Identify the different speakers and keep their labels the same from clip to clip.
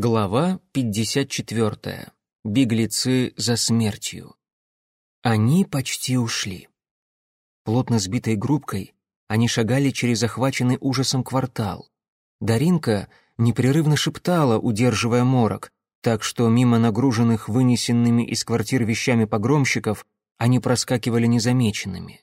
Speaker 1: Глава 54. Беглецы за смертью. Они почти ушли. Плотно сбитой группкой они шагали через захваченный ужасом квартал. Даринка непрерывно шептала, удерживая морок, так что мимо нагруженных вынесенными из квартир вещами погромщиков они проскакивали незамеченными.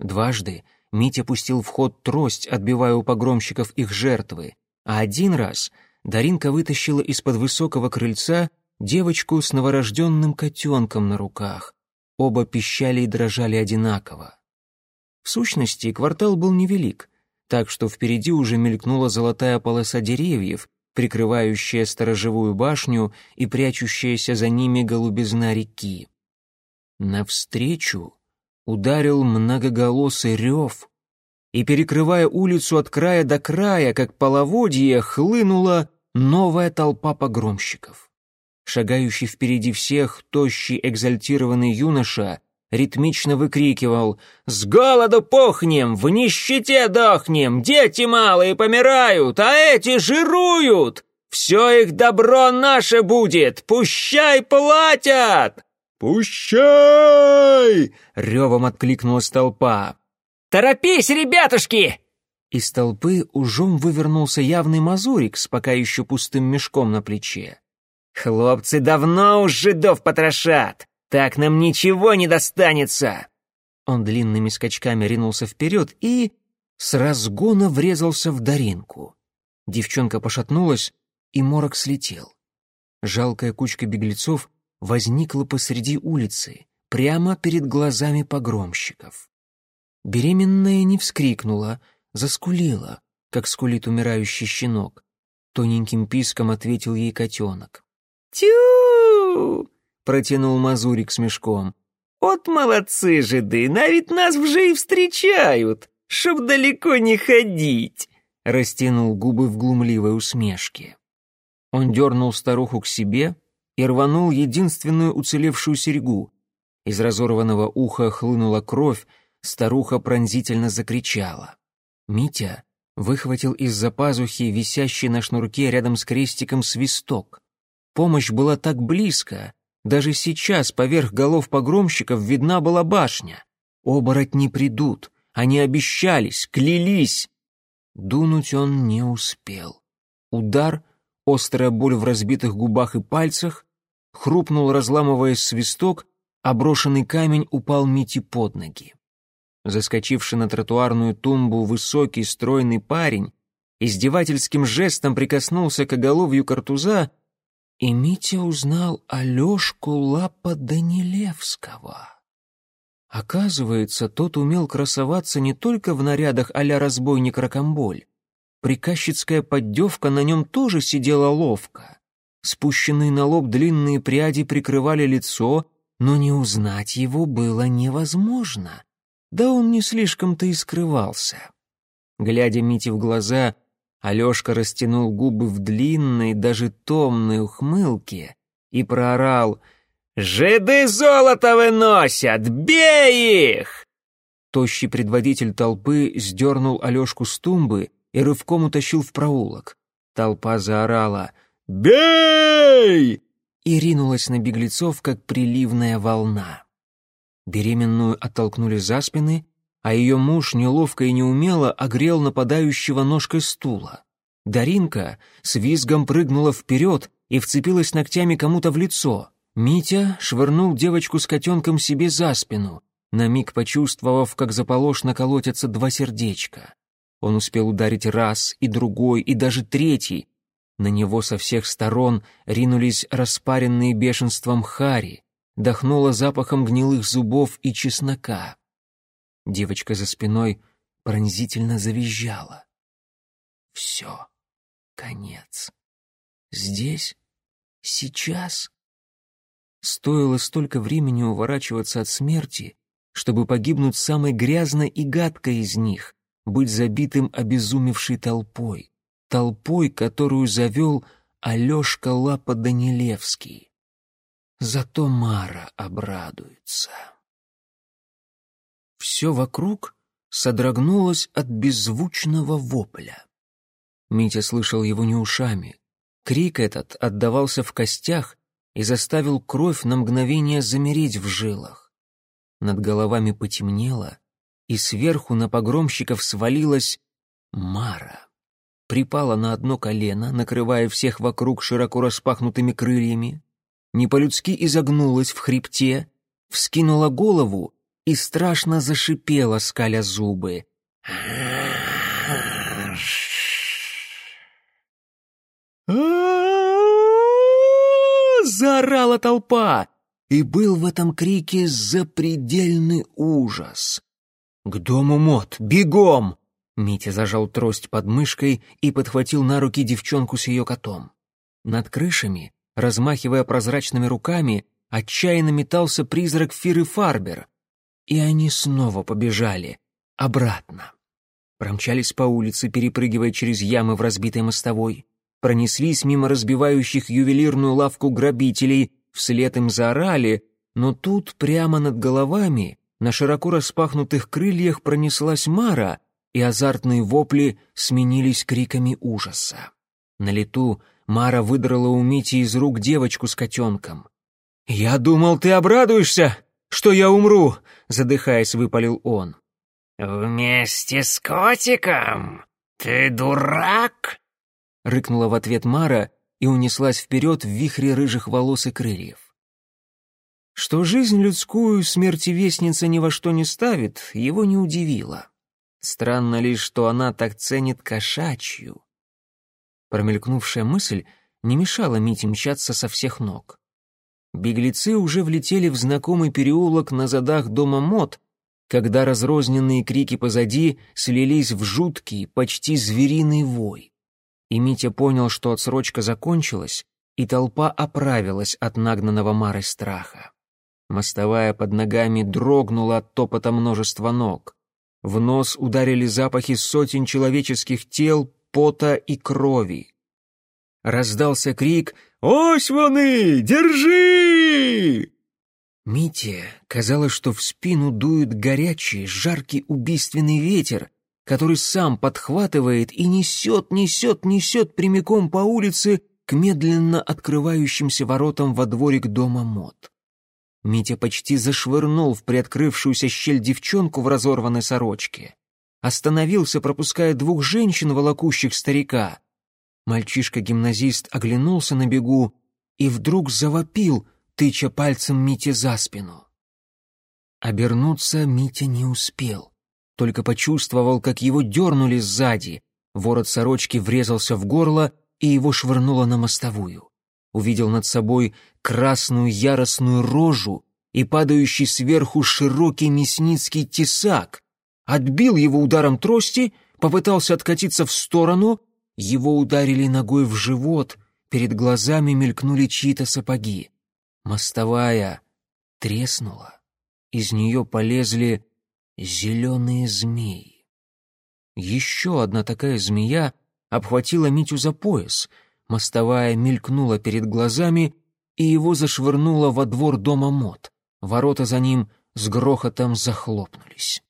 Speaker 1: Дважды Митя пустил в ход трость, отбивая у погромщиков их жертвы, а один раз — Даринка вытащила из-под высокого крыльца девочку с новорожденным котенком на руках. Оба пищали и дрожали одинаково. В сущности, квартал был невелик, так что впереди уже мелькнула золотая полоса деревьев, прикрывающая сторожевую башню и прячущаяся за ними голубизна реки. Навстречу ударил многоголосый рев, и, перекрывая улицу от края до края, как половодье, хлынула новая толпа погромщиков. Шагающий впереди всех тощий экзальтированный юноша ритмично выкрикивал «С голоду пухнем, в нищете дохнем, дети малые помирают, а эти жируют! Все их добро наше будет, пущай платят!» «Пущай!» — ревом откликнулась толпа.
Speaker 2: «Торопись, ребятушки!»
Speaker 1: Из толпы ужом вывернулся явный мазурик с пока еще пустым мешком на плече.
Speaker 2: «Хлопцы давно уж жидов потрошат! Так нам ничего не достанется!»
Speaker 1: Он длинными скачками ринулся вперед и с разгона врезался в Даринку. Девчонка пошатнулась, и морок слетел. Жалкая кучка беглецов возникла посреди улицы, прямо перед глазами погромщиков. Беременная не вскрикнула, заскулила, как скулит умирающий щенок. Тоненьким писком ответил ей котенок.
Speaker 2: «Тю!»
Speaker 1: — протянул Мазурик с мешком.
Speaker 2: «От молодцы жиды, на ведь нас вже и встречают, чтоб далеко не ходить!»
Speaker 1: — растянул губы в глумливой усмешке. Он дернул старуху к себе и рванул единственную уцелевшую серьгу. Из разорванного уха хлынула кровь, старуха пронзительно закричала. Митя выхватил из-за пазухи висящий на шнурке рядом с крестиком свисток. Помощь была так близко, даже сейчас поверх голов погромщиков видна была башня. Оборотни придут, они обещались, клялись. Дунуть он не успел. Удар, острая боль в разбитых губах и пальцах, хрупнул, разламывая свисток, а брошенный камень упал Мите под ноги. Заскочивший на тротуарную тумбу высокий стройный парень издевательским жестом прикоснулся к оголовью картуза, и Митя узнал Алешку Лапа Данилевского. Оказывается, тот умел красоваться не только в нарядах а-ля разбойник Рокомболь. Приказчицкая поддевка на нем тоже сидела ловко. Спущенные на лоб длинные пряди прикрывали лицо, но не узнать его было невозможно. Да он не слишком-то и скрывался. Глядя Мите в глаза, Алешка растянул губы в длинной, даже томной ухмылке и проорал «Жиды золото выносят! Бей их!» Тощий предводитель толпы сдернул Алешку с тумбы и рывком утащил в проулок. Толпа заорала «Бей!» и ринулась на беглецов, как приливная волна. Беременную оттолкнули за спины, а ее муж неловко и неумело огрел нападающего ножкой стула. Даринка с визгом прыгнула вперед и вцепилась ногтями кому-то в лицо. Митя швырнул девочку с котенком себе за спину, на миг почувствовав, как заполошно колотятся два сердечка. Он успел ударить раз, и другой, и даже третий. На него со всех сторон ринулись распаренные бешенством хари дохнуло запахом гнилых зубов и чеснока. Девочка за спиной пронзительно завизжала. Все, конец. Здесь, сейчас. Стоило столько времени уворачиваться от смерти, чтобы погибнуть самой грязной и гадкой из них, быть забитым обезумевшей толпой, толпой, которую завел Алешка Лапа Данилевский. Зато Мара обрадуется. Все вокруг содрогнулось от беззвучного вопля. Митя слышал его не ушами. Крик этот отдавался в костях и заставил кровь на мгновение замереть в жилах. Над головами потемнело, и сверху на погромщиков свалилась Мара. Припала на одно колено, накрывая всех вокруг широко распахнутыми крыльями, не по-людски изогнулась в хребте, вскинула голову и страшно зашипела, скаля зубы. Заорала толпа, и был в этом крике запредельный ужас. «К дому мод! Бегом!» Митя зажал трость под мышкой и подхватил на руки девчонку с ее котом. Над крышами, размахивая прозрачными руками, отчаянно метался призрак Фиры Фарбер. И они снова побежали. Обратно. Промчались по улице, перепрыгивая через ямы в разбитой мостовой. Пронеслись мимо разбивающих ювелирную лавку грабителей, вслед им заорали, но тут прямо над головами на широко распахнутых крыльях пронеслась Мара, и азартные вопли сменились криками ужаса. На лету Мара выдрала у Мити из рук девочку с котенком. «Я думал, ты обрадуешься, что я умру!» — задыхаясь, выпалил он.
Speaker 2: «Вместе с котиком? Ты дурак?»
Speaker 1: — рыкнула в ответ Мара и унеслась вперед в вихре рыжих волос и крыльев. Что жизнь людскую смерти вестница ни во что не ставит, его не удивило. Странно лишь, что она так ценит кошачью. Промелькнувшая мысль не мешала Мите мчаться со всех ног. Беглецы уже влетели в знакомый переулок на задах дома Мот, когда разрозненные крики позади слились в жуткий, почти звериный вой. И Митя понял, что отсрочка закончилась, и толпа оправилась от нагнанного Марой страха. Мостовая под ногами дрогнула от топота множества ног. В нос ударили запахи сотен человеческих тел, пота и крови. Раздался крик «Ось вони! Держи!» Мите казалось, что в спину дует горячий, жаркий убийственный ветер, который сам подхватывает и несет, несет, несет прямиком по улице к медленно открывающимся воротам во дворик дома Мод. Митя почти зашвырнул в приоткрывшуюся щель девчонку в разорванной сорочке. Остановился, пропуская двух женщин, волокущих старика. Мальчишка-гимназист оглянулся на бегу и вдруг завопил, тыча пальцем Мите за спину. Обернуться Митя не успел, только почувствовал, как его дернули сзади. Ворот сорочки врезался в горло, и его швырнуло на мостовую увидел над собой красную яростную рожу и падающий сверху широкий мясницкий тесак, отбил его ударом трости, попытался откатиться в сторону, его ударили ногой в живот, перед глазами мелькнули чьи-то сапоги. Мостовая треснула, из нее полезли зеленые змеи. Еще одна такая змея обхватила Митю за пояс — Мостовая мелькнула перед глазами, и его зашвырнуло во двор дома Мот. Ворота за ним с грохотом захлопнулись.